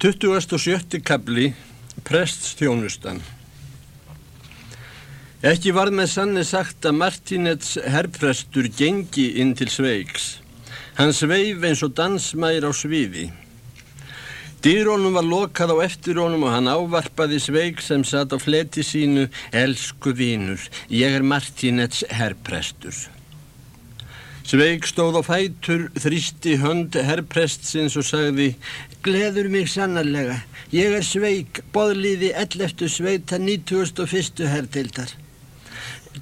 27. kabli Preststjónustan Ekki var með sanni sagt að Martínets herrprestur gengi inn til sveiks. Hann sveif eins og dansmæir á sviði. Dýrónum var lokað á eftirónum og hann ávarpaði sveik sem satt á fleti sínu Elsku vínur, ég er Martínets herrprestur. Sveig stóð á fætur, þrýsti hönd herrprestsins og sagði Gleður mig sannarlega. Ég er Sveig, boðliði 11. sveita 91. herrtildar.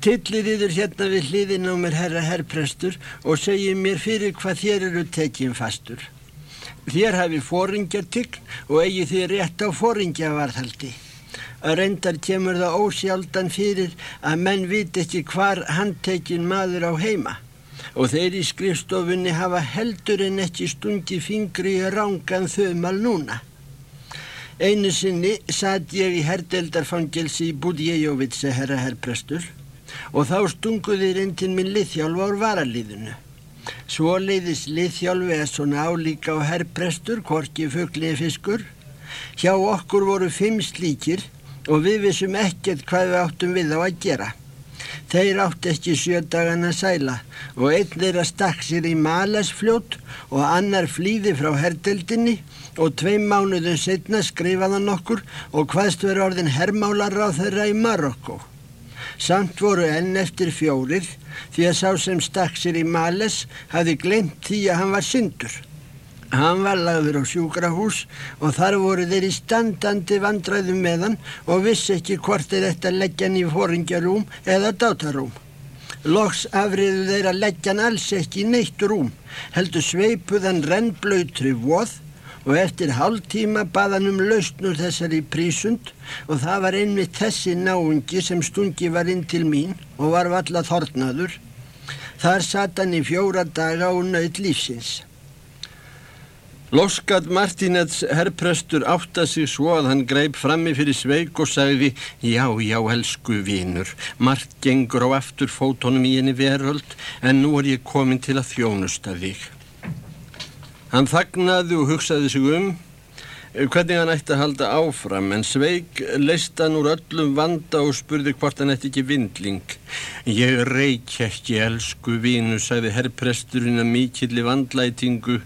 Tillið yfir hérna við hliðin á mér herra herrprestur og segið mér fyrir hvað þér eru tekinn fastur. Þér hafi fóringjartygg og eigi þér rétt á fóringjavarðhaldi. Að reyndar kemur það ósjaldan fyrir að menn vit ekki hvar handtekinn maður á heima og þeir í skrifstofunni hafa heldur en ekki stungi fingri í rángan þauðmal núna. Einu sinni satt ég í herdeldarfangelsi í Budjejóvitsi herra herrprestur og þá stunguðir inn til minn liðhjálf ár varaliðinu. Svo leiðis liðhjálfi að svona álíka á herrprestur, korki, fuggli eða fiskur. Hjá okkur voru fimm slíkir og við vissum ekkert hvað við áttum við á að gera. Þeir átt ekki sjö dagana sæla og einn þeirra stakk sér í malasfljót og annar flýði frá herdeldinni og tveim mánuðum setna skrifaðan okkur og hvaðst verið orðin hermálar á þeirra í Marokko. Samt voru enn eftir fjórir því að sá sem stakk sér í malas hafi glemt því að hann var syndur. Hann var lagður á sjúkrahús og þar voru þeir í standandi vandræðum með hann og vissi ekki hvort þeir ætti að leggja hann í fóringjarúm eða dátarúm. Loks afriðu þeir að leggja hann alls ekki í neitt rúm, heldur sveipuðan rennblöytri voð og eftir hálf tíma baðan um lausnur þessari prísund og það var einmitt þessi náungi sem stungi var inn til mín og var valla þornaður. Þar satt hann í fjóra daga og nöyð lífsins. Loskat Martínets herrprestur átta sig svo að hann greip frammi fyrir sveik og sagði Já, já, elsku vinur, margt gengur á aftur fótonum í henni veröld en nú er ég komin til að þjónusta þig. Hann þagnaði og hugsaði sig um hvernig hann ætti að halda áfram en sveik leist hann úr öllum vanda og spurði hvort hann ætti ekki vindling. Ég reik ekki, elsku vinu, sagði herrpresturinn að mikilli vandlætingu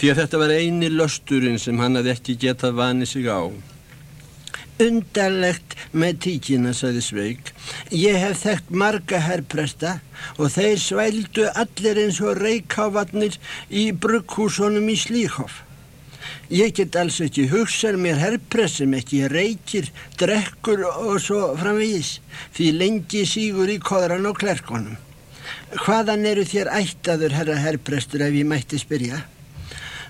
því að þetta var eini lösturinn sem hann hafði ekki getað vanið sig á. Undarlegt með tíkina, sagði Sveig. Ég hef þekkt marga herrpresta og þeir svældu allir eins og reykhávatnir í brugghúsunum í Slíhoff. Ég get alls ekki hugsað mér herrprest sem ekki reykir, drekkur og svo framvegis því lengi sígur í kodran og klerkonum. Hvaðan eru þér ættaður herra herrprestur ef ég mætti spyrja?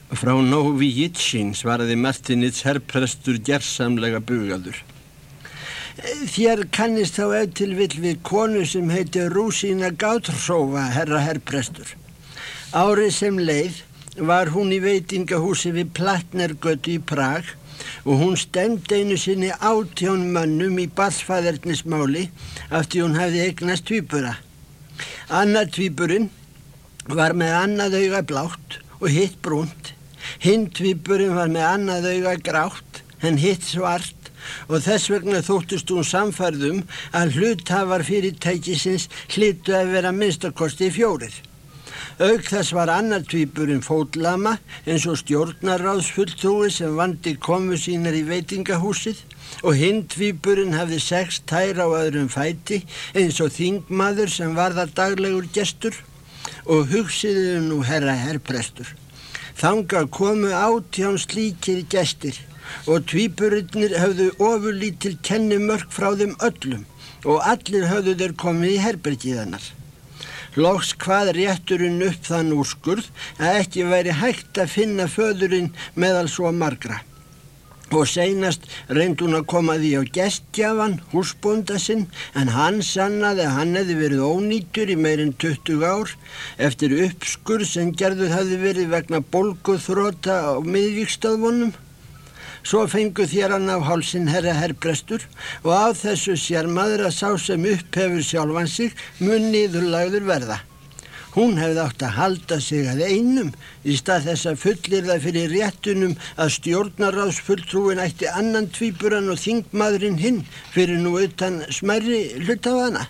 Frá Nóvi Jitsin svaraði Martinits herrprestur gerðsamlega bugaður. Þér kannist þá auðtil vill við konu sem heiti Rúsína Gáttrófa, herra herrprestur. Árið sem leið var hún í veitingahúsi við Platnergötu í Prag og hún stemd einu sinni átjón mönnum í barsfæðernismáli aftur hún hafði eignast tvíbura. Annar tvíburinn var með annað auga blátt og hitt brúnt Hindvíburinn var með annað auga grátt en hitt svart og þess vegna þóttist hún samfærðum að hluthafar fyrirtækisins hlitu að vera minnstakosti fjórir. Aug þess var annar tvíburinn fótlama eins og stjórnaráðsfulltrúi sem vandi komu sínar í veitingahúsið og hinn tvíburinn hafði sex tæra á öðrum fæti eins og þingmaður sem var það daglegur gestur og hugsiðu nú herra herrprestur. Þanga komu átján slíkir gestir og tvíburinnir höfðu ofurlítil kennimörk frá þeim öllum og allir höfðu þeir komið í herbergiðanar. Lóks hvað rétturinn upp þann úrskurð að ekki væri hægt að finna föðurinn meðal svo margra og seinast reynd hún að koma því á gestjafan, húsbónda sinn, en hann sannaði að hann hefði verið ónýtur í meirinn 20 ár eftir uppskur sem gerður hefði verið vegna bolguþróta á miðvíkstöðvonum. Svo fengu þér hann af hálsin herra herrbrestur og á þessu sér maður að sá sem upphefur sjálfan sig mun nýður lagður verða. Hún hefði átt að halda sig að einum í stað þess að fullir það fyrir réttunum að stjórnaráðsfulltrúin ætti annan tvíburan og þingmaðurinn hinn fyrir nú utan smerri hlutafana.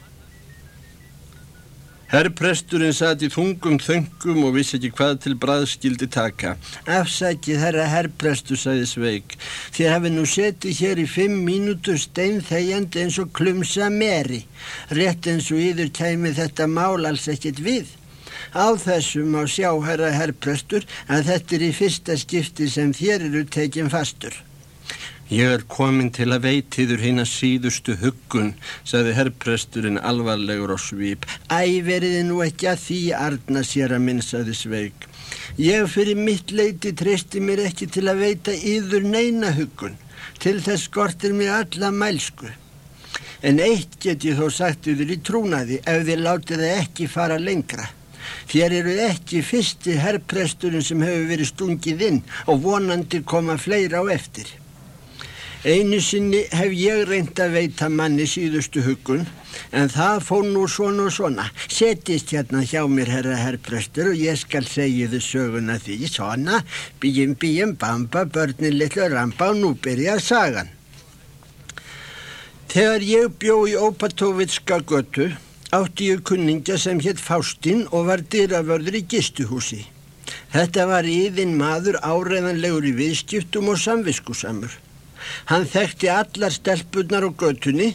Herrpresturinn satt í þungum þöngum og vissi ekki hvað til bræðskildi taka. Afsækið herra herrprestur, sagði Sveig. Þér hafi nú setið hér í fimm mínútur stein þegjandi eins og klumsa meri. Rétt eins og yður kæmi þetta mál alls ekkit við. Á þessum á sjá herra herrprestur að þetta er í fyrsta skipti sem þér eru tekinn fastur. Ég er komin til að veitiður hinn að síðustu huggun, sagði herrpresturinn alvarlegur á svýp. Æ, veriði nú ekki að því arna sér að minn, sagði Sveig. Ég fyrir mitt leiti treysti mér ekki til að veita yður neina huggun. Til þess skortir mér alla mælsku. En eitt get ég þó sagt yfir í trúnaði ef þið látið það ekki fara lengra. Þér eru ekki fyrsti herrpresturinn sem hefur verið stungið inn og vonandi koma fleira á eftir. Einu sinni hef ég reynd að veita manni síðustu hugun en það fór nú svona og svona. Setist hérna hjá mér herra herrprestur og ég skal segja þið söguna því svona. Bíjum bíjum bamba börnin litlu rampa og nú byrja sagan. Þegar ég bjó í Ópatóvitska götu átti ég kunningja sem hétt Fástinn og var dyraförður í gistuhúsi. Þetta var íðinn maður áreðanlegur í viðskiptum og samviskusamur. Hann þekkti allar stelpunar á götunni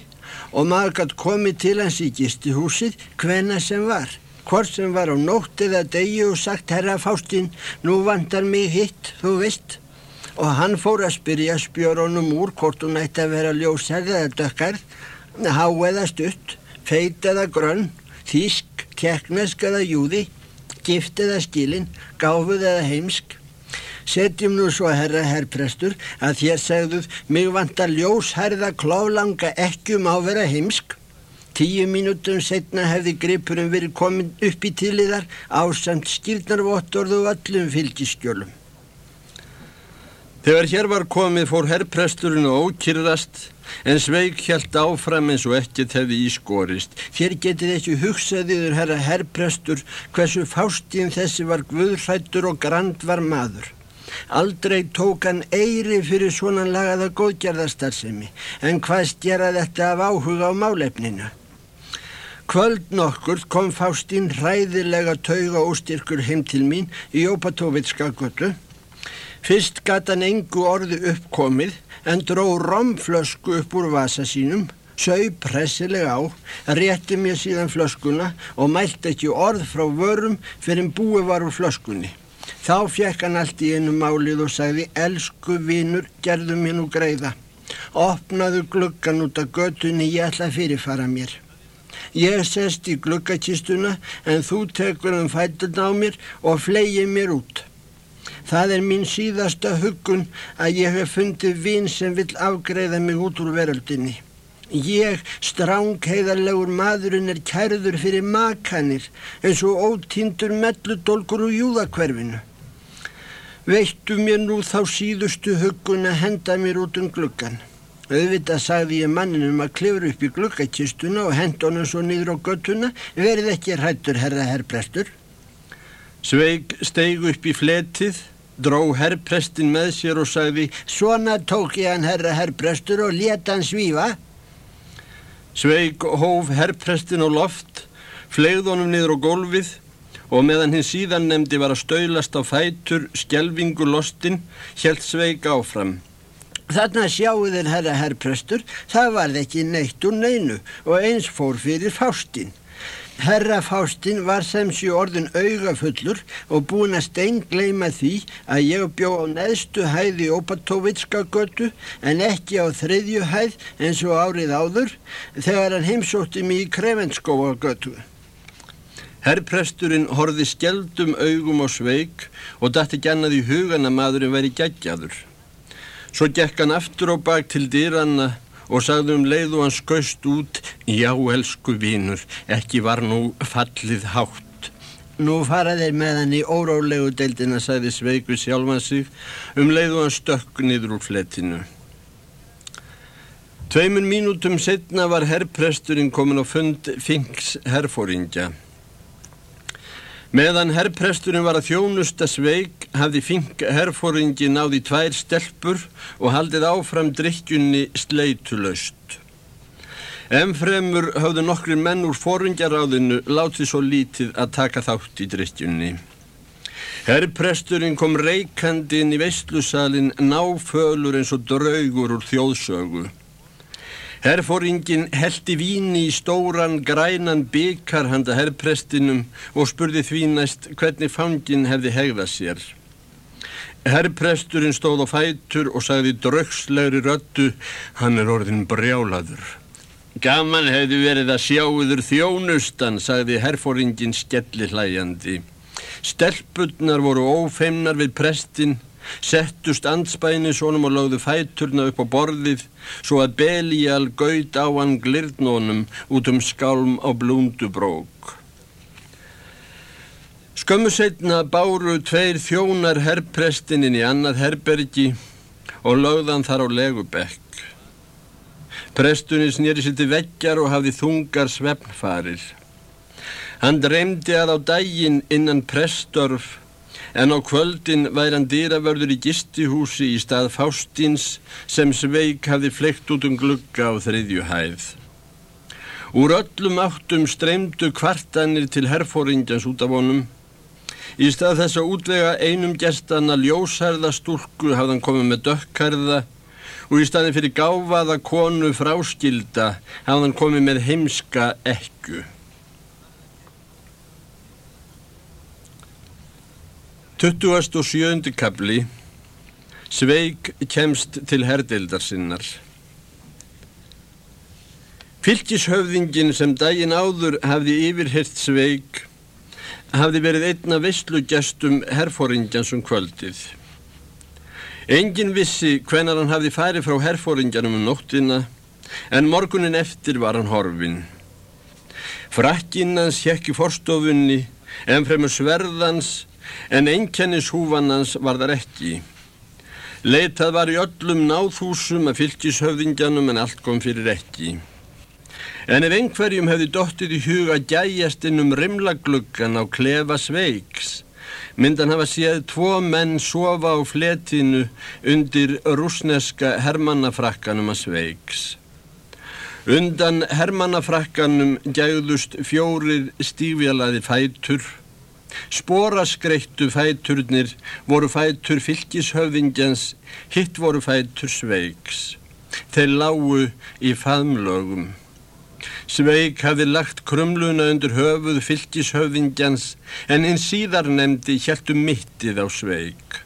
og maður gætt komið til hans í gistihúsið hvena sem var. Hvort sem var á nótt eða degi og sagt herra Fástín, nú vandar mig hitt, þú veist. Og hann fór að spyrja spjóronum úr hvort hún ætti að vera ljósærð eða dökkarð, há eða stutt, feit eða grönn, þísk, teknesk eða júði, gift eða skilin, gáfuð eða heimsk. Setjum nú svo herra herrprestur að þér segðuð mig vantar ljósherða klóflanga ekkjum á vera heimsk. Tíu mínútum setna hefði gripurum verið komin upp í tiliðar ásamt skýrnarvottorðu öllum fylgiskjölum. Þegar hér var komið fór herrpresturinn og ókyrrast en Sveig hjælt áfram eins og ekkert hefði ískorist. Þér getið ekki hugsaðiður herra herrprestur hversu fástíðin þessi var guðrættur og grand var maður. Aldrei tók hann eiri fyrir svona lagaða góðgerðarstarfsemi en hvað stjara þetta af áhuga á málefninu? Kvöld nokkur kom Fástín ræðilega tauga óstyrkur heim til mín í Jópatóvitska götu. Fyrst gata hann engu orðu uppkomið en dró romflösku upp úr vasa sínum, sög pressilega á, rétti mér síðan flöskuna og mælt ekki orð frá vörum fyrir en búi var úr flöskunni. Þá fjekk hann allt í einu málið og sagði Elsku vinnur, gerðu mér nú greiða. Opnaðu gluggan út af götunni, ég ætla að fyrirfara mér. Ég sest í gluggakistuna en þú tekur um fætuna á mér og flegið mér út. Það er mín síðasta huggun að ég hef fundið vinn sem vill afgreiða mig út úr veröldinni. Ég, stránkeiðarlegur maðurinn, er kærður fyrir makanir eins og ótíndur melludólkur úr júðakverfinu. Veittu mér nú þá síðustu huggun að henda mér út um gluggan. Auðvitað sagði ég manninum að klifra upp í gluggakistuna og henda honum svo nýður á göttuna, verið ekki hrættur herra herrprestur. Sveig steig upp í fletið, dró herrprestin með sér og sagði Svona tók ég hann herra herrprestur og leta hann svífa. Sveig hóf herrprestin á loft, flegð honum niður á gólfið og meðan hinn síðan nefndi var að stöylast á fætur skjelvingu lostin, helt Sveig áfram. Þarna sjáu þér herra herrprestur, það var ekki neitt úr neinu og eins fór fyrir fástinn. Herra Fástin var sem sé orðin augafullur og búin að steingleima því að ég bjó á neðstu hæði Ópatóvitska götu en ekki á þriðju hæð eins og árið áður þegar hann heimsótti mig í Krevenskóa götu. Herrpresturinn horfi skjeldum augum á sveik og dætti gennað í hugan að maðurinn væri geggjaður. Svo gekk hann aftur á bak til dýranna og sagði um leið og hann skaust út Já, elsku vínur, ekki var nú fallið hátt. Nú fara þeir með hann í órólegu deildina, sagði Sveiku sjálfan sig, um leið og hann stökk niður úr flettinu. Tveimun mínútum setna var herrpresturinn komin á fund Finks herrfóringja. Meðan herrpresturinn var að þjónusta sveig hafði herrfóringi náði tvær stelpur og haldið áfram drikkjunni sleitulöst. Emfremur hafðu nokkri menn úr fóringjaráðinu látið svo lítið að taka þátt í drikkjunni. Herrpresturinn kom reikandi inn í veistlusalinn náfölur eins og draugur úr þjóðsögu. Herfóringin heldi víni í stóran grænan byggar handa herrprestinum og spurði því næst hvernig fangin hefði hegðað sér. Herrpresturinn stóð á fætur og sagði draugslegri röttu, hann er orðin brjálaður. Gaman hefði verið að sjáuður þjónustan, sagði herrfóringin skelli hlæjandi. Stelpunnar voru ófeimnar við prestin, settust anspæni svonum og lögðu fæturna upp á borðið svo að Belial gaut á hann glirnónum út um skálm á blúndubrók. Skömmu setna báru tveir þjónar herrprestininn í annað herbergi og lögðan þar á legubekk. Prestunni snýri sér til veggjar og hafði þungar svefnfarir. Hann dreymdi að á daginn innan prestörf en á kvöldin væri hann dýravörður í gistihúsi í stað Fástins sem Sveig hafði fleikt út um glugga á þriðju hæð. Úr öllum áttum streymdu kvartanir til herfóringjans út af honum. Í stað þess að útvega einum gestana hafði hann komið með dökkarða og í staðin fyrir gáfaða konu fráskilda hafði hann komið með heimska ekku. 27. kapli Sveig kemst til herdeildar sinnar Fylgishöfðingin sem daginn áður hafði yfirhirt Sveig hafði verið einna visslugjastum herfóringjans um kvöldið. Engin vissi hvenar hann hafði farið frá herfóringjanum um nóttina en morgunin eftir var hann horfin. Frakkinn hans hjekki forstofunni en fremur sverðans en einkennishúfanans var þar ekki. Leitað var í öllum náðhúsum að fylgishöfðingjanum en allt kom fyrir ekki. En ef einhverjum hefði dóttið í huga gæjast inn um rimlagluggan á klefa sveiks, myndan hafa séð tvo menn sofa á fletinu undir rúsneska hermannafrakkanum að sveiks. Undan hermannafrakkanum gæðust fjórir stífjalaði fætur Sporaskreittu fæturnir voru fætur fylgishöfðingjans, hitt voru fætur sveiks. Þeir lágu í faðmlögum. Sveik hafði lagt krumluna undir höfuð fylgishöfðingjans en hinn síðar nefndi hjæltu mittið á sveik.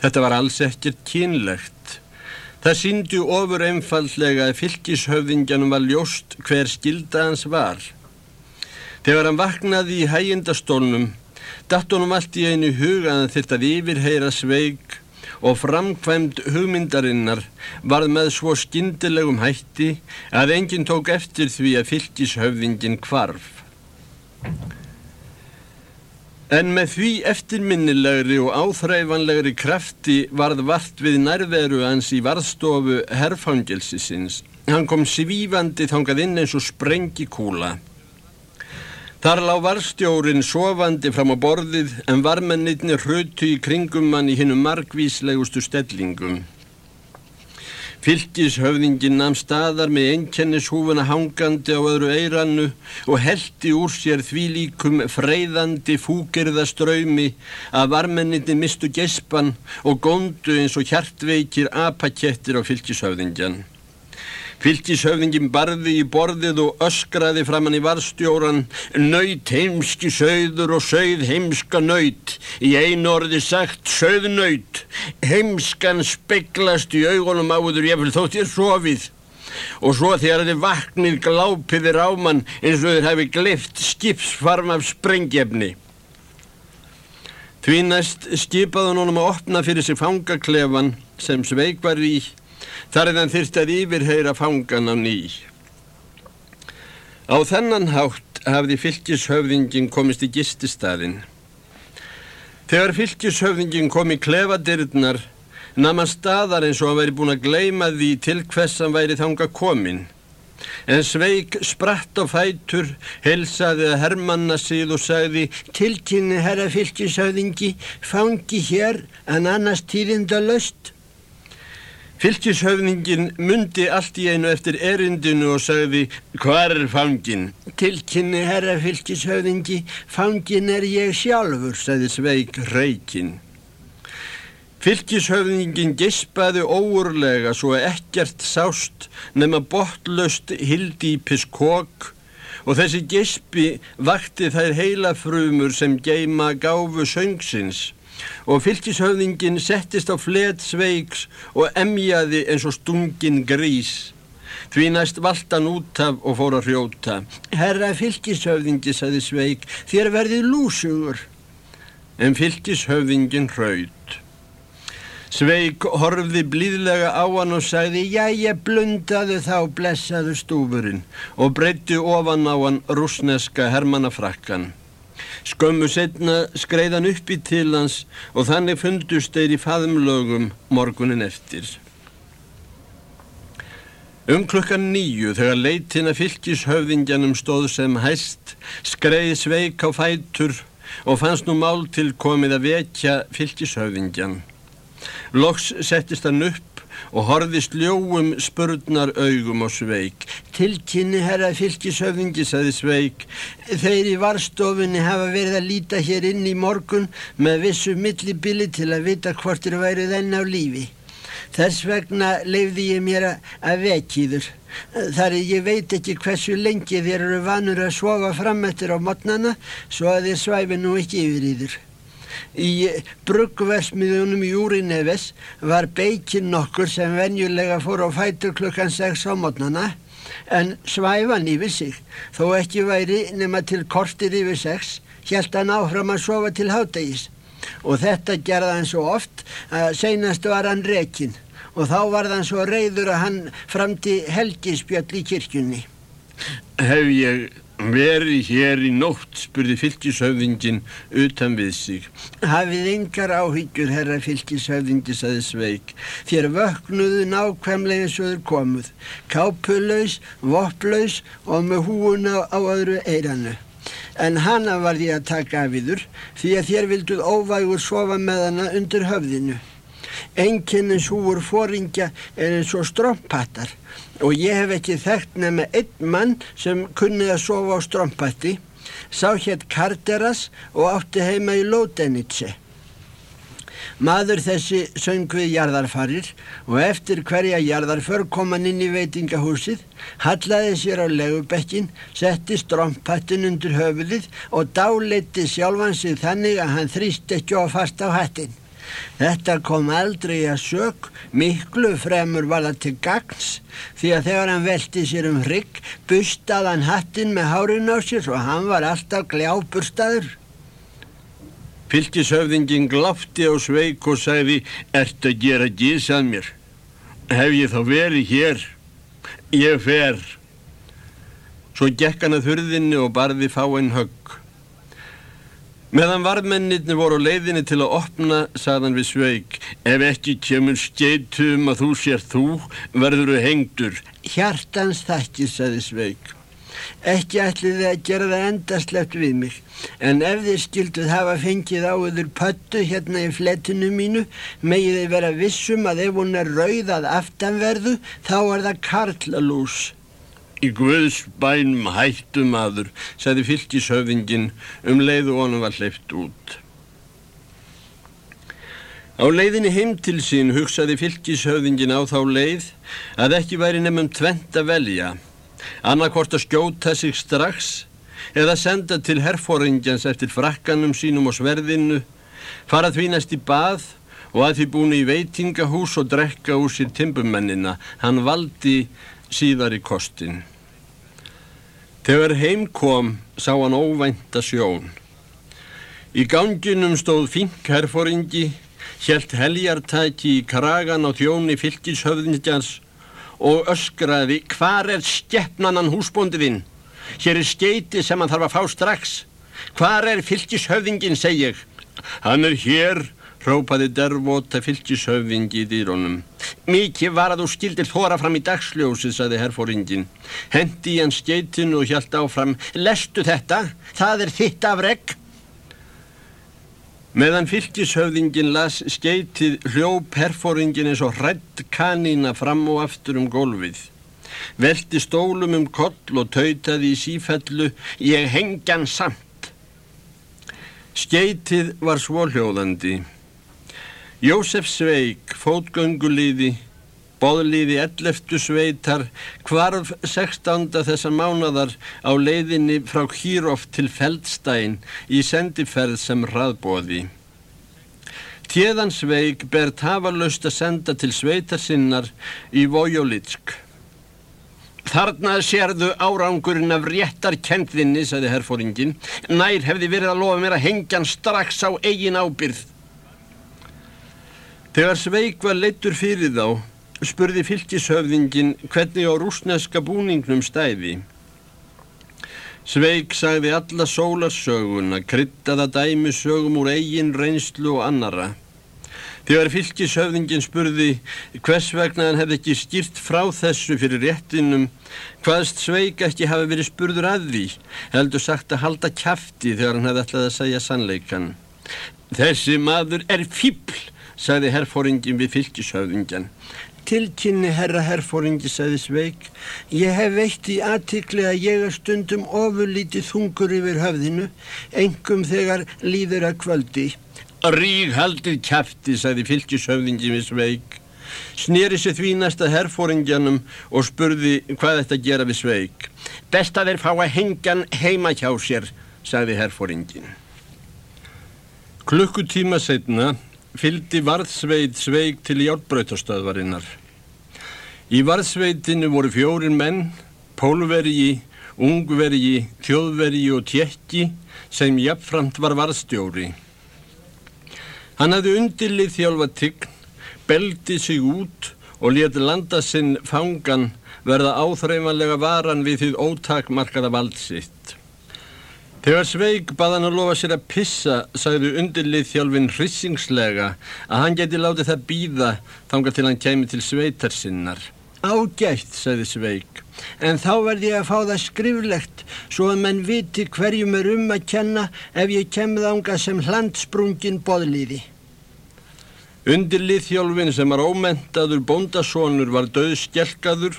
Þetta var alls ekkert kynlegt. Það síndi ofur einfallega að fylgishöfðingjanum var ljóst hver skilda hans var. Þegar hann vaknaði í hægindastólnum, datt honum allt í einu hugaðan þitt að yfirheyra sveig og framkvæmt hugmyndarinnar varð með svo skindilegum hætti að enginn tók eftir því að fylgishöfðingin kvarf. En með því eftirminnilegri og áþræfanlegri krafti varð vart við nærveru hans í varðstofu herrfangelsisins. Hann kom svífandi þangað inn eins og sprengi kúla. Þar lág varstjórin sofandi fram á borðið en varmennitni hrutu í kringum mann í hinnum margvíslegustu stellingum. Fylgishöfðingin namn staðar með einkennishúfuna hangandi á öðru eirannu og heldi úr sér því líkum freyðandi fúgerðaströymi að varmennitni mistu gespan og góndu eins og hjartveikir apakettir á fylgishöfðingjan. Fylgishöfðingin barði í borðið og öskraði framann í varstjóran Nöyt heimski sögður og sögð heimska nöyt Í einu orði sagt sögð nöyt Heimskan speglast í augunum áður ég vil þótt ég sofið. Og svo þegar þið vaknið glápiðir ámann eins og þið hefði glift skipsfarm af sprengjefni. Því næst skipaði hann honum að opna fyrir sig fangaklefan sem sveik var í þar en hann þyrst að yfirheyra fangan á ný. Á þennan hátt hafði fylgishöfðingin komist í gististæðin. Þegar fylgishöfðingin kom í klefadirnar, nama staðar eins og hann væri búin að gleima því til hvers hann væri þanga komin. En Sveig spratt á fætur, helsaði að Hermanna síð og sagði Tilkynni herra fylgisauðingi, fangi hér en annars tíðinda löst. Fylgishöfningin myndi allt í einu eftir erindinu og sagði Hvar er fangin? Tilkynni herra fylgishöfningi, fangin er ég sjálfur, sagði Sveig reykinn. Fylgishöfningin gispaði óurlega svo ekkert sást nema botlöst hildýpis kók og þessi gispi vakti þær heilafrumur sem geima gáfu söngsins og fylgishöfningin settist á flet sveiks og emjaði eins og stungin grís. Því næst valdan út af og fór að hrjóta. Herra fylgishöfðingi, saði Sveig, þér verðið lúsugur. En fylgishöfðingin hraut. Sveig horfði blíðlega á hann og sagði, jæja, blundaðu þá blessaðu stúfurinn og breytti ofan á hann rúsneska hermannafrakkan. Skömmu setna skreiðan upp í til hans og þannig fundust þeir í faðumlögum morgunin eftir. Um klukkan nýju þegar leitina fylgishöfðingjanum stóð sem hæst skreiði sveik á fætur og fannst nú mál til komið að vekja fylgishöfðingjan. Loks settist hann upp og horfist ljóum spurnar augum á Sveig. Tilkynni herra fylgishöfðingi, saði Sveig. Þeir í varstofunni hafa verið að líta hér inn í morgun með vissu millibili til að vita hvort þeir værið enn á lífi. Þess vegna leifði ég mér að vekýður. Þar ég veit ekki hversu lengi þeir eru vanur að sofa frammettir á modnana svo að þeir svæfi nú ekki yfir í þurr. Í bruggversmiðunum í Úrinefes var beikinn nokkur sem venjulega fór á fætur klukkan 6 á mótnana en svæfan yfir sig. Þó ekki væri nema til kortir yfir 6 helt hann áfram að sofa til háttegis og þetta gerða hann svo oft að seinast var hann rekin og þá var hann svo reyður að hann framti helgispjöll í kirkjunni. Hef ég Verið hér í nótt, spurði fylgishöfðingin utan við sig. Hafið yngar áhyggjur, herra fylgishöfðingi, saði Sveig. Þér vöknuðu nákvæmlega og þur komuð. Kápulaus, vopplaus og með húuna á öðru eiranu. En hana var því að taka af yður því að þér vilduð óvægur sofa með hana undir höfðinu. Enginnins húur fóringja er eins og strómpattar og ég hef ekki þekkt nema einn mann sem kunnið að sofa á strómpatti, sá hér Karteras og átti heima í Lótenitse. Maður þessi söng við jarðarfarir og eftir hverja jarðarför kom hann inn í veitingahúsið, hallaði sér á legubekkin, setti strómpattin undir höfuðið og dáleiti sjálfan sig þannig að hann þrýst ekki á fast á hattin. Þetta kom aldrei að sök, miklu fremur var það til gagns því að þegar hann velti sér um hrygg bustað hann hattin með hárin á sér og hann var alltaf gljáburstaður. Fylgishöfðingin glátti á sveik og sagði, ert að gera gísað mér? Hef ég þá verið hér? Ég fer. Svo gekk hann að þurðinni og barði fáinn högg. Meðan varðmennirni voru leiðinni til að opna, sagðan við Sveig, ef ekki kemur skeitum að þú sér þú, verður þú hengdur. Hjartans þakki, sagði Sveig. Ekki ætliði að gera það endaslegt við mig, en ef þið skilduð hafa fengið á yfir pöttu hérna í fletinu mínu, megið þið vera vissum að ef hún er rauðað aftanverðu, þá er það karlalús. Í Guðs bænum hættum aður, sagði fylgishöfingin um leið og honum var hleypt út. Á leiðinni heim til sín hugsaði fylgishöfingin á þá leið að ekki væri nefnum tvent að velja, annarkort að skjóta sig strax eða senda til herfóringjans eftir frakkanum sínum og sverðinu, fara því næst í bað og að því búinu í veitingahús og drekka úr sér timbumennina, hann valdi síðar í kostin. Þegar heim kom sá hann óvænta sjón. Í ganginum stóð fink herfóringi, helt heljartæki í kragan á þjóni fylgishöfðingjans og öskraði hvar er skeppnanan húsbóndiðinn? Hér er skeiti sem hann þarf að fá strax. Hvar er fylgishöfðingin, seg ég? Hann er hér, rópaði dervota fylgishöfðingi í dýrónum. Mikið var að þú skildir þóra fram í dagsljósi, saði herfóringin. Hendi í hans skeitinu og hjælt áfram. Lestu þetta, það er þitt afreg. Meðan fylgishöfðingin las skeitið hljóp herfóringin eins og hrætt kanína fram og aftur um gólfið. Velti stólum um koll og tautaði í sífellu, ég hengjan samt. Skeitið var svóljóðandi. Jósef Sveig, fótgönguliði, boðliði 11. sveitar, kvarf 16. þessar mánadar á leiðinni frá Kýrof til Feldstæn í sendiferð sem raðbóði. Tjeðan Sveig ber tafarlaust að senda til sveitarsinnar í Vojolitsk. Þarna sérðu árangurinn af réttar kendvinni, sagði herfóringin. Nær hefði verið að lofa mér að hengja hann strax á eigin ábyrð. Þegar Sveig var leittur fyrir þá, spurði fylgishöfðingin hvernig á rúsneska búningnum stæði. Sveig sagði alla sólarsöguna, kryttaða dæmisögum úr eigin reynslu og annara. Þegar fylgishöfðingin spurði hvers vegna hann hefði ekki skýrt frá þessu fyrir réttinum, hvaðst Sveig ekki hafi verið spurður að því, heldur sagt að halda kæfti þegar hann hefði ætlað að segja sannleikan. Þessi maður er fíbl, sagði herfóringin við fylgishöfðingjan. Tilkynni herra herfóringi, sagði Sveig. Ég hef veitt í aðtikli að ég er stundum ofurlítið þungur yfir höfðinu, engum þegar líður að kvöldi. Rík haldið kæfti, sagði fylgishöfðingin við Sveig. Snýri sér því næsta herfóringjanum og spurði hvað þetta gera við Sveig. Best að þeir fá að hengjan heima hjá sér, sagði herfóringin. Klukkutíma setna fyldi varðsveit sveig til járbröytastöðvarinnar. Í varðsveitinu voru fjórin menn, pólvergi, ungvergi, þjóðvergi og tjekki sem jafnframt var varðstjóri. Hann hafði undilið þjálfa tign, beldi sig út og leti landa sinn fangan verða áþreifanlega varan við því ótakmarkaða valdsitt. Þegar Sveig baðan að lofa sér að pissa, sagði undirlið þjálfinn hrissingslega að hann geti látið það býða þanga til hann kemi til sveitar sinnar. Ágætt, sagði Sveig, en þá verði ég að fá það skriflegt svo að menn viti hverjum er um að kenna ef ég kemið ánga sem hlandsprungin boðliði. Undirlið þjálfinn sem var ómentaður bóndasónur var döð skjelkaður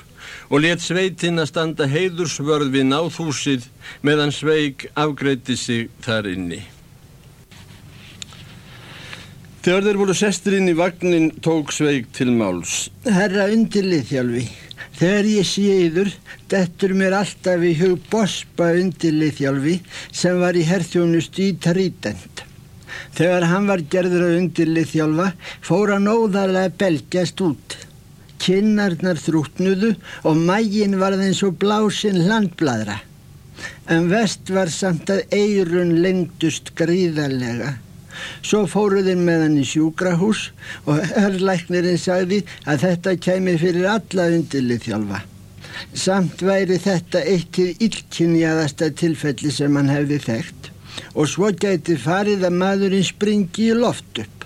og let sveitin að standa heiðursvörð við náðhúsið meðan sveig afgreiti sig þar inni. Þegar þeir voru sestir inn í vagnin tók sveig til máls. Herra undirlið þjálfi, þegar ég sé yður, dettur mér alltaf í hug Bospa undirlið þjálfi sem var í herþjónustu í Trídent. Þegar hann var gerður að undirlið þjálfa fór hann óðarlega belgjast út. Kinnarnar þrútnuðu og mægin var þeins og blásinn landbladra. En vest var samt að eirun lengdust gríðarlega. Svo fóruðinn með hann í sjúkrahús og herrlæknirinn sagði að þetta kemi fyrir alla undirlið þjálfa. Samt væri þetta eitt til illkynjaðasta tilfelli sem hann hefði þekkt og svo gæti farið að maðurinn springi í loft upp.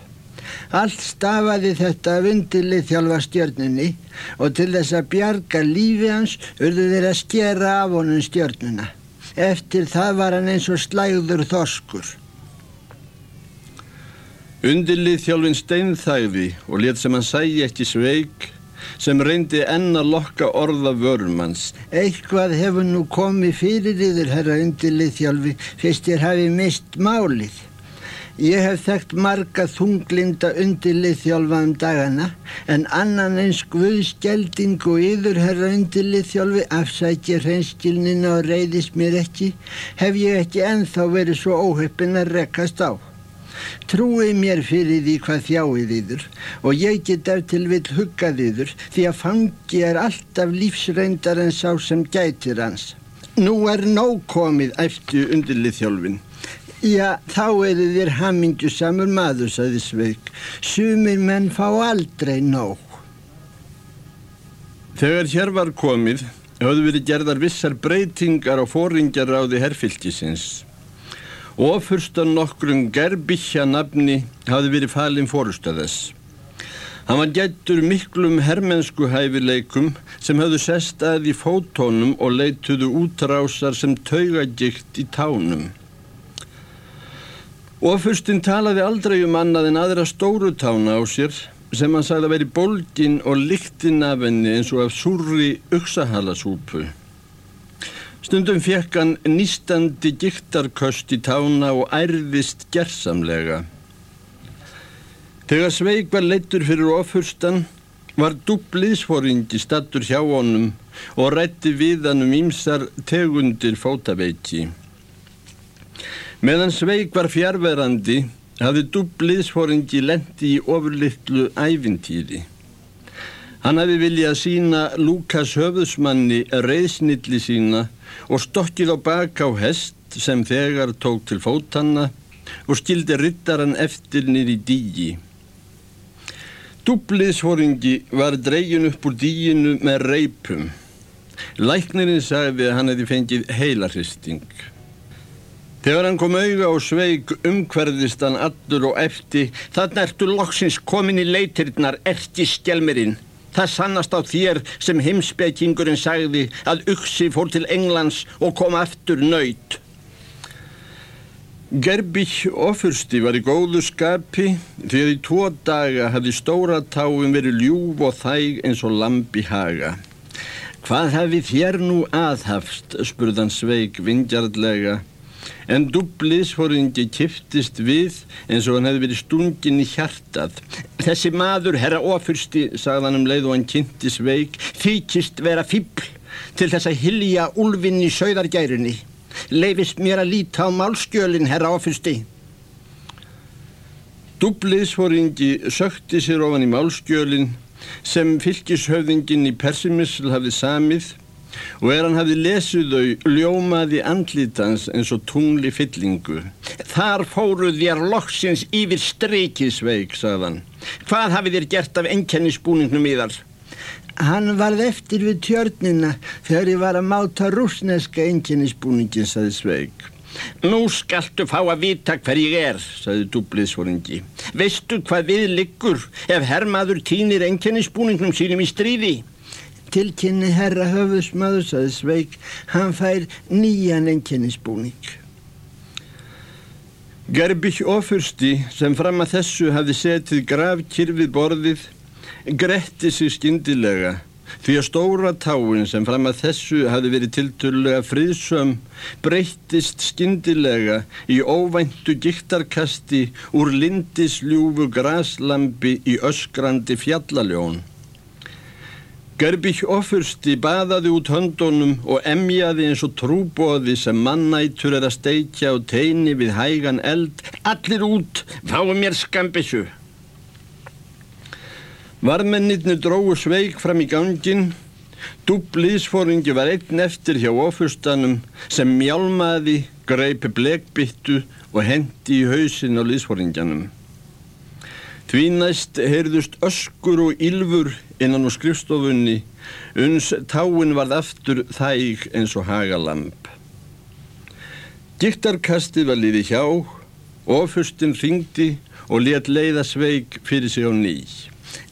Allt stafaði þetta af undirlið þjálfa stjörnunni og til þess að bjarga lífi hans urðu þeir að skera af honum stjörnuna. Eftir það var hann eins og slæður þoskur. Undirlið þjálfin steinþægði og let sem hann sæi ekki sveig sem reyndi enn að lokka orða vörumans. Eitthvað hefur nú komið fyrir yfir herra undirlið þjálfi fyrst ég hafi mist málið. Ég hef þekkt marga þunglinda undirlið þjálfa um dagana en annan eins guðskjelding og yfir herra undirlið þjálfi afsækja hreinskilnina og reyðis mér ekki hef ég ekki enþá verið svo óheppin að rekast á. Trúi mér fyrir því hvað þjáið yður og ég get ef til vil huggað yður því að fangi er alltaf lífsreyndar en sá sem gætir hans. Nú er nóg komið eftir undirlið þjálfin. Já, þá eru þér hamingju samur maður, saði Sveig. Sumir menn fá aldrei nóg. Þegar hér var komið, höfðu verið gerðar vissar breytingar á fóringjaráði herrfylgisins. Ofurstan nokkrum gerbíkja nafni hafði verið falin fórustöðas. Hann var getur miklum hermensku hæfileikum sem hafðu sest að í fótónum og leituðu útrásar sem taugagikt í tánum. Ofurstinn talaði aldrei um annað en aðra stóru tána á sér sem hann sagði að veri bólgin og líktinn af henni eins og af surri uksahalasúpu. Stundum fekk hann nýstandi giktarköst í tána og ærðist gerðsamlega. Þegar Sveig var leittur fyrir ofurstan var dubbliðsforingi stattur hjá honum og rætti við hann um ímsar tegundir fótaveiki. Meðan Sveig var fjárverandi hafði dubbliðsforingi lendi í ofurlittlu ævintýri. Hann hafi viljað sína Lukas höfðsmanni reyðsnilli sína og stokkið á baka á hest sem þegar tók til fótanna og skildi rittaran eftir nýri dígi. Dubliðsforingi var dregin upp úr díinu með reipum. Læknirinn sagði að hann hefði fengið heilarhisting. Þegar hann kom auða og sveig umhverðist hann allur og eftir þannig ertu loksins komin í leitirnar erti skjelmirinn. Það sannast á þér sem heimsbyggingurinn sagði að Uxi fór til Englands og kom aftur nöyt. Gerbík ofursti var í góðu skapi því að í tvo daga hafði stóra táum verið ljúf og þæg eins og lamp í haga. Hvað hafi þér nú aðhafst, spurðan Sveig vingjarlega, en dubliðsforingi kiftist við eins og hann hefði verið stungin í hjartað. Þessi maður, herra ofursti, sagðan um leið og hann kynnti Sveig, þykist vera fíbl til þess að hilja úlvinn í sögðargærinni leifist mér að líta á málskjölinn, herra ofursti. Dubliðsforingi sökti sér ofan í málskjölinn sem fylgishöfðingin í Persimisl hafði samið og er hann hafði lesið þau ljómaði andlítans eins og tungli fyllingu. Þar fóruð þér loksins yfir streikisveik, sagðan. Hvað hafið þér gert af enkennisbúningnum í þar? Hann varð eftir við tjörnina þegar ég var að máta rúsneska enginnisbúningin, saði Sveig. Nú skaltu fá að vita hver ég er, saði dubliðsvoringi. Veistu hvað við liggur ef herrmaður týnir enginnisbúningnum sínum í stríði? Tilkynni herra höfðusmaður, saði Sveig, hann fær nýjan enginnisbúning. Gerbík ofursti sem fram að þessu hafði setið gravkirfið borðið gretti sig skindilega því að stóra táin sem fram að þessu hafi verið tilturlega friðsöm breyttist skindilega í óvæntu giktarkasti úr lindisljúfu graslambi í öskrandi fjallaljón. Gerbík ofursti baðaði út höndunum og emjaði eins og trúbóði sem mannætur er að steikja og teini við hægan eld. Allir út, fáum mér skambissu! Varmennirni dróðu sveik fram í gangin. Dúbliðsfóringi var einn eftir hjá ofustanum sem mjálmaði, greipi blekbyttu og hendi í hausin á liðsfóringjanum. Því næst heyrðust öskur og ylfur innan á skrifstofunni, uns táin varð aftur þæg eins og hagalamp. Giktarkastið var liði hjá, ofustin ringdi og let leiða sveik fyrir sig á nýj.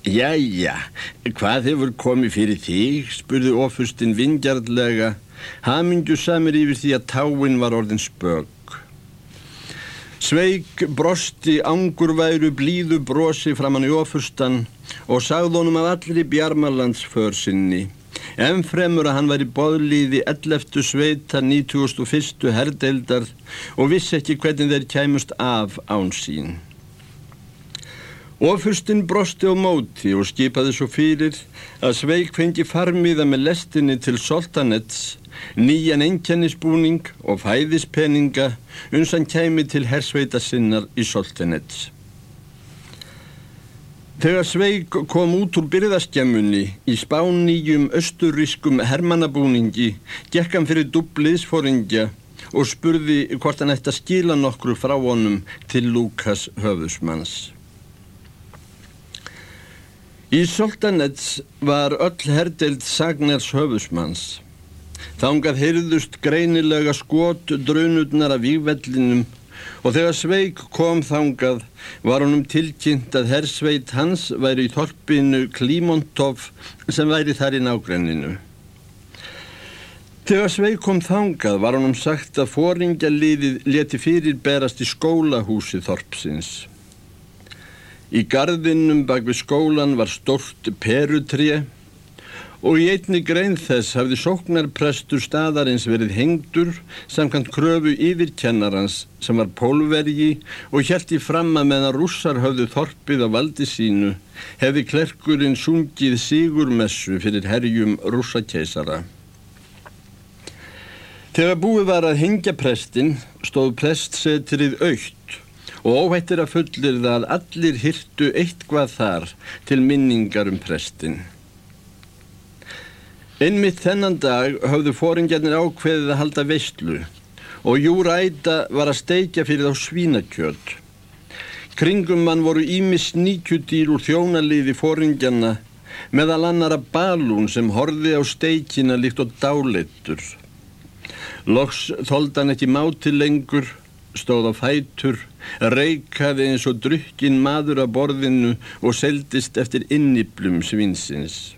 Jæja, hvað hefur komið fyrir þig, spurði ofustinn vingjarlega, hamingju samir yfir því að táin var orðin spögg. Sveig brosti angurværu blíðu brosi framann í ofustan og sagði honum af allri bjarmalandsförsinni. Ennfremur að hann var í boðlíði 11. sveita 91. herdeildar og vissi ekki hvernig þeir kæmust af án sín. Ofurstinn brosti á móti og skipaði svo fyrir að Sveig fengi farmiða með lestinni til Soltanets, nýjan enkennisbúning og fæðispenninga uns hann kæmi til hersveita sinnar í Soltanets. Þegar Sveig kom út úr byrðaskjamunni í spáníjum östurískum hermannabúningi gekk hann fyrir dubliðsforingja og spurði hvort hann ætti að skila nokkru frá honum til Lukas höfusmanns. Í Soltanets var öll herdeild Sagnars höfusmanns. Þángað heyrðust greinilega skot draunurnar af vývellinum og þegar Sveig kom þangað var honum tilkynnt að hersveit hans væri í torpinu Klímontov sem væri þar í nágrenninu. Þegar Sveig kom þangað var honum sagt að fóringjaliðið leti fyrir berast í skólahúsi þorpsins. Í gardinum bak við skólan var stort perutrið og í einni grein þess hafði sóknarprestur staðarins verið hengdur samkant kröfu yfirkennarans sem var pólvergi og hjælti fram að meðan rússar hafðu þorpið á valdi sínu hefði klerkurinn sungið sigurmessu fyrir herjum rússakeisara. Þegar búið var að hengja prestin stóð prestsetrið aukt og óhættir að fullir það að allir hirtu eitthvað þar til minningar um prestin. Einmitt þennan dag höfðu fóringjarnir ákveðið að halda veistlu og Júræta var að steikja fyrir þá svínakjöld. Kringum mann voru ímis nýkjudýr úr þjónaliði fóringjarna meðal annara balún sem horfi á steikina líkt og dáleittur. Loks þóldan ekki máti lengur, stóð á fætur, reikaði eins og drukkin maður að borðinu og seldist eftir inniblum svinsins.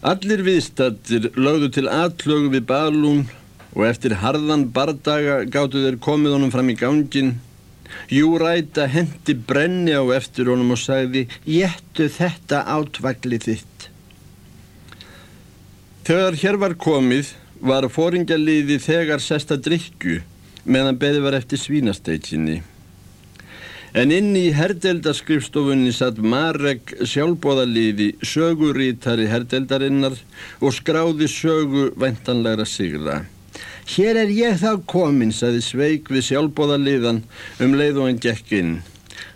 Allir viðstattir lögðu til atlögu við balún og eftir harðan bardaga gáttu þeir komið honum fram í gangin. Júræta hendi brenni á eftir honum og sagði Jéttu þetta átvaglið þitt. Þegar hér var komið var fóringjaliði þegar sesta drikku meðan beði var eftir svínasteikinni. En inn í herdeldarskrifstofunni satt Marek sjálfbóðaliði sögurítari herdeldarinnar og skráði sögu væntanlegra sigra. Hér er ég þá komin, saði Sveig við sjálfbóðaliðan um leið og hann gekk inn.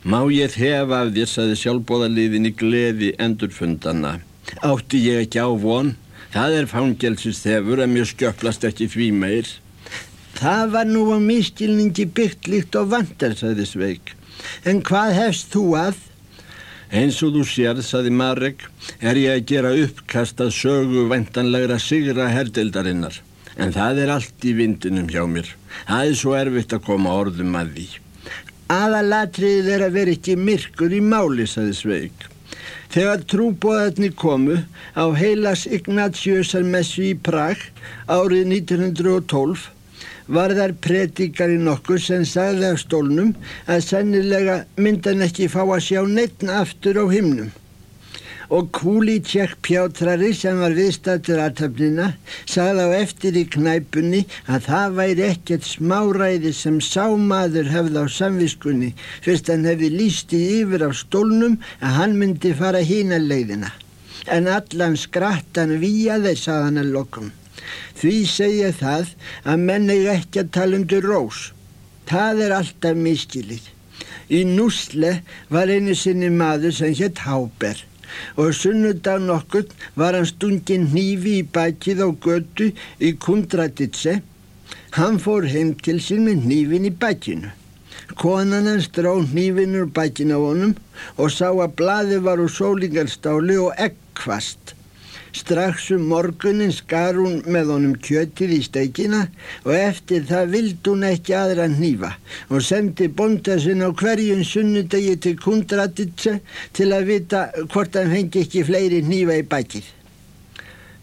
Má ég hefa af þér, saði sjálfbóðaliðin í gleði endurfundana. Átti ég ekki á von? Það er fangelsistefur að mér skjöplast ekki því meir. Það var nú á miskilningi byggt líkt og vandar, saði Sveig. En hvað hefst þú að? Eins og þú sér, saði Marek, er ég að gera uppkast að sögu vendanlegra sigra herdeldarinnar. En það er allt í vindinum hjá mér. Það er svo erfitt að koma orðum að því. Aðalatrið er að vera ekki myrkur í máli, saði Sveig. Þegar trúbóðarni komu á heilas Ignatiusar messu í Prag árið 1912 var þar predikari nokkur sem sagði af stólnum að sennilega myndan ekki fá að sjá neittn aftur á himnum. Og Kúlítsjekk Pjátrari sem var viðstattur aðtöfnina sagði á eftir í knæpunni að það væri ekkert smáræði sem sámaður hefði á samviskunni fyrst hann hefði lísti yfir á stólnum að hann myndi fara hína leiðina. En allan skrattan víjaði, sagði hann að lokum. Því segja það að menn er ekki að tala undir rós. Það er alltaf miskilið. Í Núsle var einu sinni maður sem hétt Háber og sunnudag nokkur var hann stungin hnífi í bakið á götu í Kundratitse. Hann fór heim til sín með hnífin í bakinu. Konan hans drá hnífinur bakinu á honum og sá að blaði var úr sólingarstáli og eggkvast. Strax um morgunin skar hún með honum kjötið í steikina og eftir það vild hún ekki aðra nýfa og sendi bonda sinn á hverjum sunnudegi til kundratitse til að vita hvort hann fengi ekki fleiri nýfa í bakið.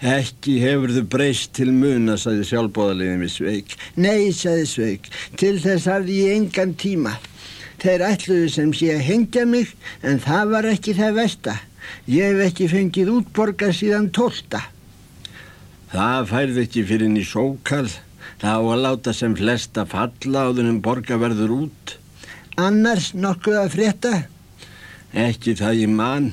Ekki hefur þau breyst til muna, saði sjálfbóðaliðin við Sveig. Nei, saði Sveig, til þess hafði ég engan tíma. Þeir ætluðu sem sé að hengja mig en það var ekki það versta. Ég hef ekki fengið útborga síðan tólta. Það færði ekki fyrir í sókall. Það á að láta sem flesta falla áður en borga verður út. Annars nokkuð að frétta? Ekki það ég mann.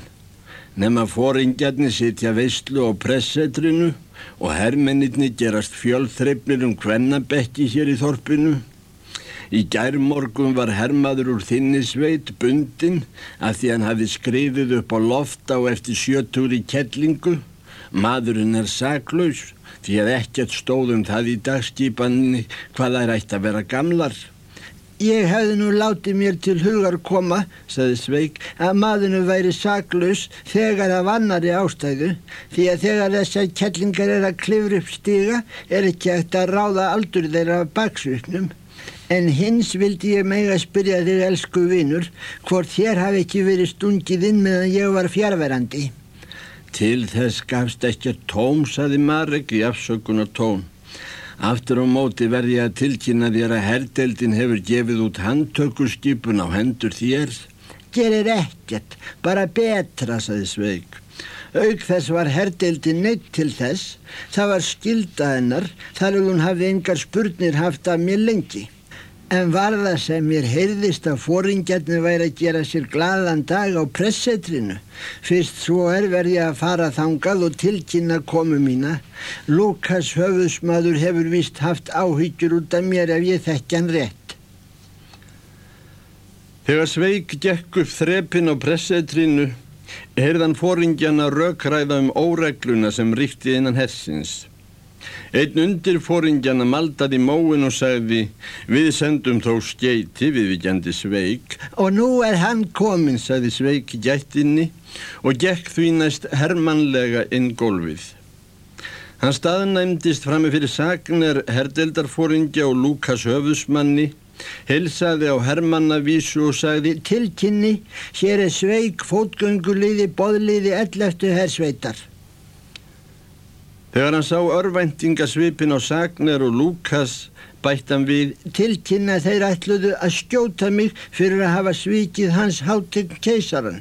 Nefn fóringjarnir sitja veistlu á pressetrinu og herrmennirni gerast fjöldþreifnir um hvennabekki hér í þorpinu. Í gærmorgun var hermaður úr þinnisveit bundin að því hann hafi skriðið upp á loft á eftir sjötúri kellingu. Maðurinn er saklaus því að ekkert stóðum það í dagskipanni hvað þær ætti að vera gamlar. Ég hefði nú látið mér til hugar koma, saði Sveig, að maðurnu væri saklaus þegar af annari ástæðu því að þegar þessar kellingar er að klifra upp stiga er ekki eftir að ráða aldur þeirra af baksutnum. En hins vildi ég meg að spyrja þig, elsku vinnur, hvort þér hafi ekki verið stungið inn meðan ég var fjárverandi. Til þess gafst ekki að tóm, saði Marek í afsökun og tón. Aftur á móti verði að tilkynna þér að herdeldin hefur gefið út handtökurskipun á hendur þér. Gerir ekkert, bara betra, saði Sveig. Auk þess var herdeldin neitt til þess, það var skilda hennar, þar hún hafði engar spurnir haft af mér lengi. En var það sem mér heyrðist að fóringjarnir væri að gera sér gladan dag á pressetrinu. Fyrst svo er verði að fara þangað og tilkynna komu mína. Lukas höfusmaður hefur vist haft áhyggjur út af mér ef ég þekkja hann rétt. Þegar Sveig gekk upp þrepin á pressetrinu, heyrðan fóringjarna rökræða um óregluna sem ríkti innan hersins. Einn undirfóringjana maldaði móin og sagði við sendum þó skeiti við við gændi Sveig og nú er hann komin, sagði Sveig gættinni og gekk því næst hermanlega inn gólfið. Hann staðnæmdist frammi fyrir sagnar herdeldarfóringja og Lukas höfusmanni Hilsaði á Hermannavísu og sagði Tilkynni, hér er sveik, fótgönguliði, boðliði, elleftu hersveitar. Þegar hann sá örvæntingasvipin á Sagner og Lukas bætt hann við Tilkynna þeir ætluðu að skjóta mig fyrir að hafa svikið hans hátegn keisaran.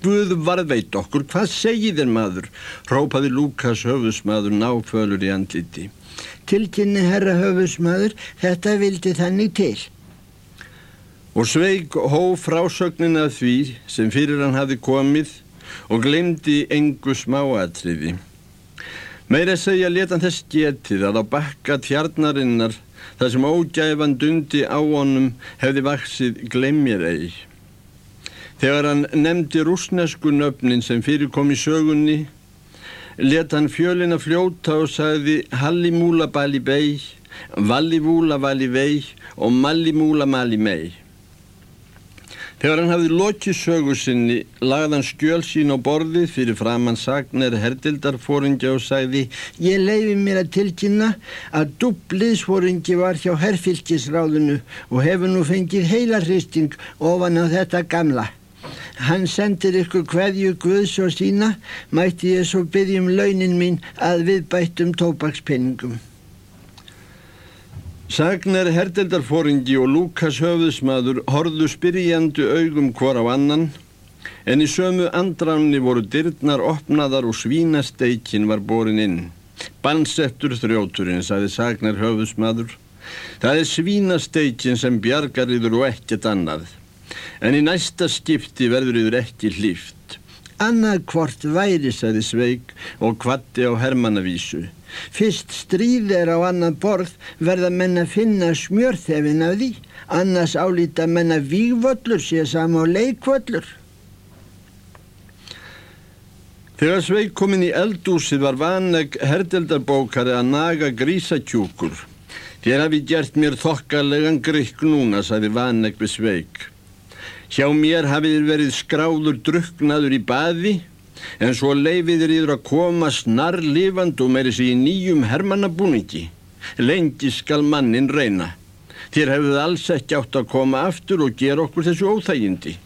Guð varðveit okkur, hvað segir þér maður? Rópaði Lukas höfusmaður náfölur í andliti. Tilkynni herra höfusmaður, þetta vildi þannig til. Og Sveig hó frásögnin af því sem fyrir hann hafi komið og glemdi engu smáatriði. Meira segja letan þess getið að á bakka tjarnarinnar þar sem ógæfan dundi á honum hefði vaksið glemjir eig. Þegar hann nefndi rúsnesku nöfnin sem fyrir kom í sögunni, let hann fjölina fljóta og sagði Hallimúla bali bei, Vallivúla vali vei og Mallimúla mali mei. Þegar hann hafði lokið sögu sinni, lagði hann skjöl sín á borðið fyrir framann sagnar herdildarfóringja og sagði Ég leiði mér að tilkynna að dubbliðsfóringi var hjá herrfylgisráðinu og hefur nú fengið heila hristing ofan á þetta gamla. Hann sendir ykkur hverju guðs og sína, mætti ég svo byggjum launin mín að viðbættum tópakspenningum. Sagnar herdeldarfóringi og Lukas höfðusmaður horðu spyrjandu augum hvar á annan en í sömu andráni voru dyrnar opnaðar og svínasteikin var borin inn. Bansettur þrjóturinn, sagði Sagnar höfðusmaður. Það er svínasteikin sem bjargar yfir og ekkert annað. En í næsta skipti verður yfir ekki hlýft. Annað hvort væri, sagði Sveig og kvatti á Hermannavísu. Fyrst stríð er á annan borð verða menna finna smjörþefin af því, annars álíta menna vígvöllur sé sama á leikvöllur. Þegar Sveig komin í eldúsið var vaneg herdeldarbókari að naga grísakjúkur. Þér hafi gert mér þokkarlegan grykk núna, sagði vaneg við Sveig. Hjá mér hafið verið skráður druknaður í baði en svo leifið er yfir að koma snarlifand og meiri sig í nýjum hermannabúningi. Lengi skal mannin reyna. Þér hefur alls ekki átt að koma aftur og gera okkur þessu óþægindi.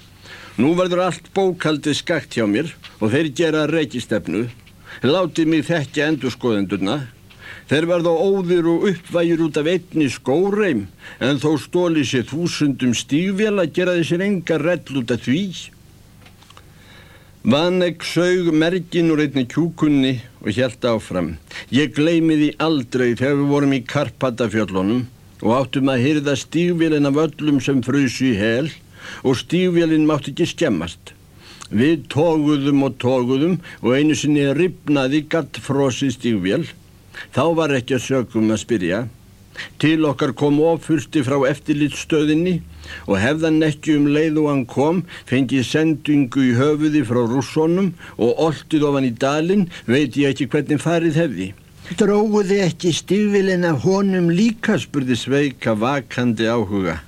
Nú verður allt bókaldið skakt hjá mér og þeir gera reykistefnu. Látið mig þekkja endurskoðendurna. Þeir verða óðir og uppvægir út af einni skóreim en þó stóli sér þúsundum stígvél að gera þessir enga rell út af því. Vanek sög mergin úr einni kjúkunni og hjælt áfram. Ég gleymi því aldrei þegar við vorum í Karpatafjöllunum og áttum að hyrða stígvélina völlum sem frusi í hel og stígvélin mátt ekki skemmast. Við tóguðum og tóguðum og einu sinni ripnaði gattfrosi stígvél. Þá var ekki að sögum að spyrja. Til okkar kom ofursti frá eftirlitstöðinni og hefðan ekki um leið og hann kom fengið sendingu í höfuði frá rússonum og oltið ofan í dalin veit ég ekki hvernig farið hefði. Dróði ekki stífilin af honum líka, spurði Sveika vakandi áhuga.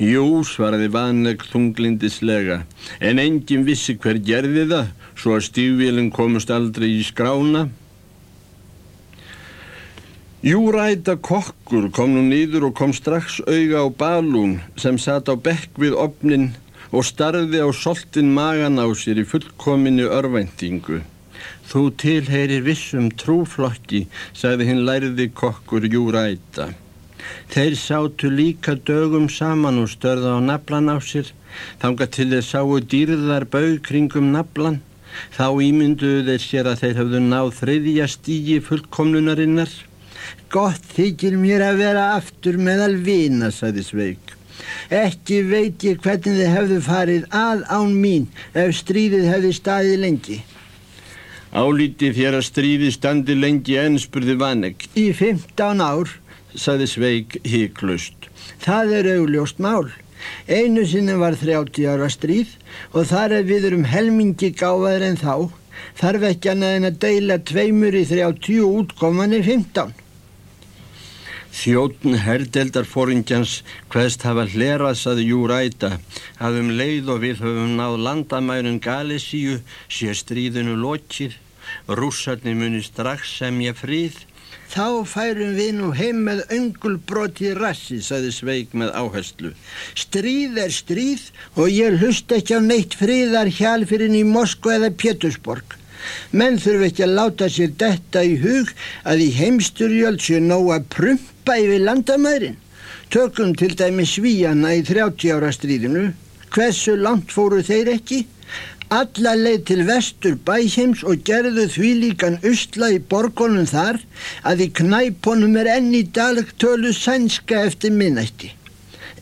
Jú, svaraði vanleg þunglindislega, en engin vissi hver gerði það, svo að stífilin komust aldrei í skrána. Júræta kokkur kom nú nýður og kom strax auga á balún sem satt á bekk við opnin og starði á soltin magan á sér í fullkominu örvæntingu. Þú tilheyrir vissum trúflokki, sagði hinn læriði kokkur Júræta. Þeir sátu líka dögum saman og störða á naflan á sér, þanga til þeir sáu dýrðar baug kringum naflan. Þá ímynduðu þeir sér að þeir hafðu náð þriðja stígi fullkomnunarinnar. Gott þykir mér að vera aftur meðal vina, sagði Sveig. Ekki veit ég hvernig þið hefðu farið að án mín ef stríðið hefði staðið lengi. Álítið þér að stríðið standi lengi enn spurði Vanek. Í 15 ár, sagði Sveig híklust. Það er augljóst mál. Einu sinni var 30 ára stríð og þar er við um helmingi gáðar en þá. Þarf ekki annað en að deila tveimur í 30 útkoman í 15. Þjóttn herdeldarfóringjans hverst hafa hleraðsaði Júræta að um leið og við höfum náð landamærun Galesíu sé stríðinu lokið, rússarni muni strax sem ég fríð. Þá færum við nú heim með öngulbroti rassi, saði Sveig með áherslu. Stríð er stríð og ég hlust ekki á neitt fríðar hjálfirinn í Moskva eða Pétursborg. Menn þurfu ekki að láta sér detta í hug að í heimsturjöld sé nóg að prumpa yfir landamærin. Tökum til dæmi svíjana í 30 ára stríðinu. Hversu langt fóru þeir ekki? Alla leið til vestur bæheims og gerðu því líkan usla í borgonum þar að í knæponum er enni dagtölu sænska eftir minnætti.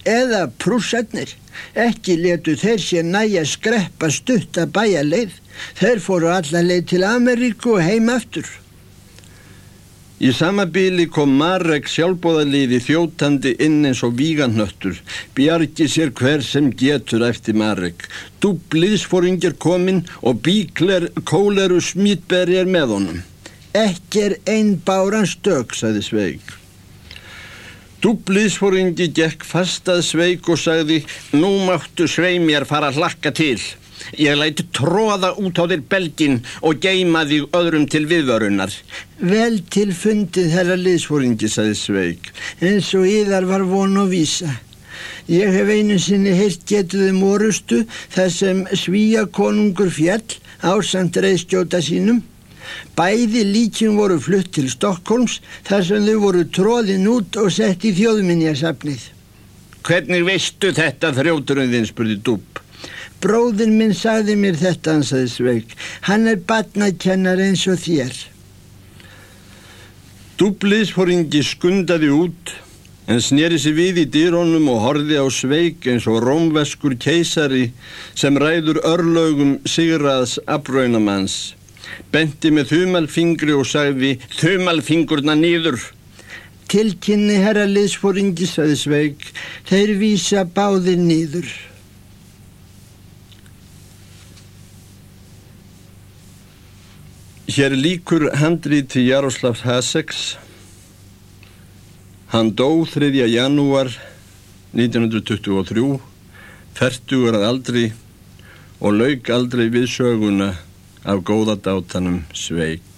Eða prúsarnir, ekki letu þeir sér næja skreppa stutta bæja leið. Þeir fóru alla leið til Ameríku og heim aftur. Í sama bíli kom Marek sjálfbóðaliði þjótandi inn eins og víganöttur. Bjargi sér hver sem getur eftir Marek. Dubliðsforingir kominn og bíkler kóleru smítberjar með honum. Ekki er einn báran stök, sagði Sveig. Dubliðsforingi gekk fastað Sveig og sagði Nú máttu Sveig mér fara að hlakka til. Ég læti tróða út á þér belgin og geima þig öðrum til viðvörunar. Vel til fundið herra liðsfóringi, saði Sveig, eins og yðar var von og vísa. Ég hef einu sinni heilt getuðum orustu þar sem svíja konungur fjall ásand reyðstjóta sínum. Bæði líkin voru flutt til Stokkólms þar sem þau voru tróðin út og sett í þjóðminjasafnið. Hvernig veistu þetta þrjóturinn þinn, spurði Dúb. Bróðin minn sagði mér þetta, hann sagði Sveig. Hann er batnakennar eins og þér. Dúbliðsforingi skundaði út en sneri sér við í dýrónum og horfi á Sveig eins og rómveskur keisari sem ræður örlögum Sigraðs afraunamanns. Benti með þumalfingri og sagði þumalfingurna nýður. Tilkynni herra liðsforingi, sagði Sveig. Þeir vísa báðir nýður. Hér líkur handríti Jaroslavs Haseks. Hann dó 3. janúar 1923, færtugur að aldri og lauk aldrei við söguna af góðadátanum Sveig.